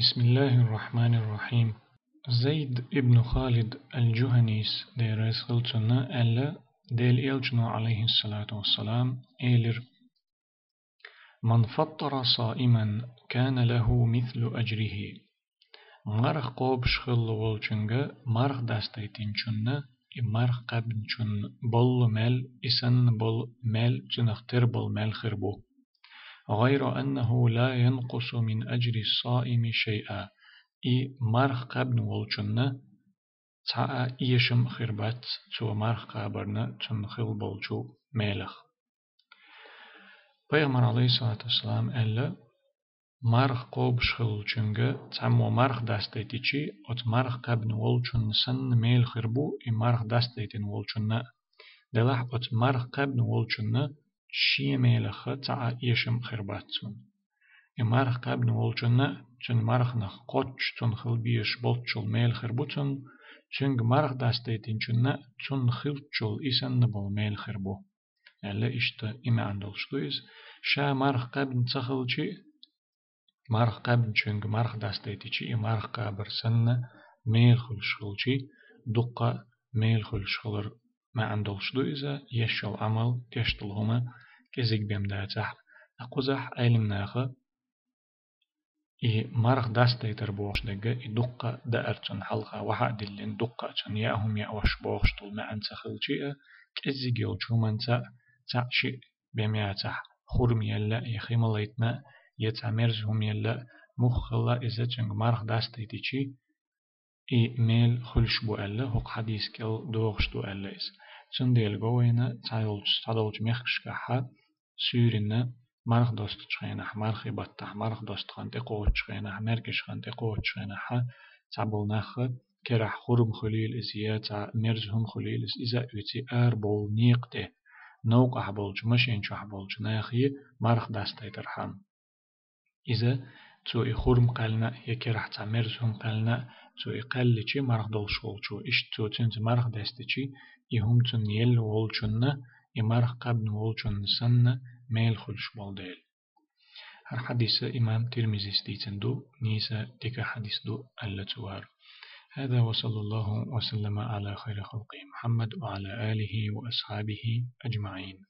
بسم الله الرحمن الرحيم زيد ابن خالد الجهنيس دير خلصنا ألا ديل إلجنو عليه الصلاة والسلام إيلر من فطر صائما كان له مثل أجره مرخ قوب شخل والچنگا مرخ دستيتين چنة مرخ قبن چن بول مل إسن بول مل چنختر بول مل خربو غير أنه لا ينقص من أجر الصائم شيئا إي مرخ قبن والچنة تا إيشم خربات تو مرخ قابرنا تنخل بولچو ميلخ پیغمبر عليه الصلاة والسلام ألا مرخ قوب شخل چنگا تعمو مرخ دستيتي ات مرخ قبن والچن سن ميل خربو إي مرخ دستيتين والچن دلح ات مرخ قبن والچن شي ميلخ تا إيشم خرباتون إي مرخ قبن والچن چن مرخ نخ قوتش تن خل بيش بولچل ميل خربوتن چنگ مرخ دستيتين چن تن خلچل إسن نبول ميل خربو ألا إشتا إما عندل شتويز شا مرخ قبن تخلچي مرخ قبن چنگ مرخ دستيتي چي مرخ قابر سن ميل خلشخلچي دقة ميل خلشخلر ما عندل شتويزا يشل عمل تشتل هما كزيك بيم داتح أقوزح أيلم ناخة. إي مرخ دستيتر بوش دقة إي دقة دأرتن حلقة وحا دلين دقة تن يأهم يأوش بوش طول ما أنت خلشي كزيك يو چومن تا تعشي بمياتح خورم يلا يخيم ليتنا يتعمرز إي ميل خلش بو ألا هق حديث كل دوغش دو ألا إس تن ديل قوينا تعالج تعالج مخش كحا سورنا مرخ دوست چخينا مرخ بطح مرخ دوست خان تقوت چخينا مركش خان تقوت چخينا حا تعبول نخ كرح خرم خليل إزيا مرز هم خليل إذا أتي أر بول نيقته نوق أحبولج مشين شو أحبولج ناخي مرخ داستي ترحم إذا تو إخورم قلنا يكي راح تعمرزهم قلنا تو إقل چي مرخ دول شغل شو إش تو تنت مرخ داستي چي يهم تن يل والچن يمرخ قبن والچن سن ميل خلش والديل هر حديث إمام ترمزي ستيتن دو نيسا تك حديث دو ألا توار. هذا وصلى الله وسلم على خير خلقه محمد وعلى آله وأصحابه أجمعين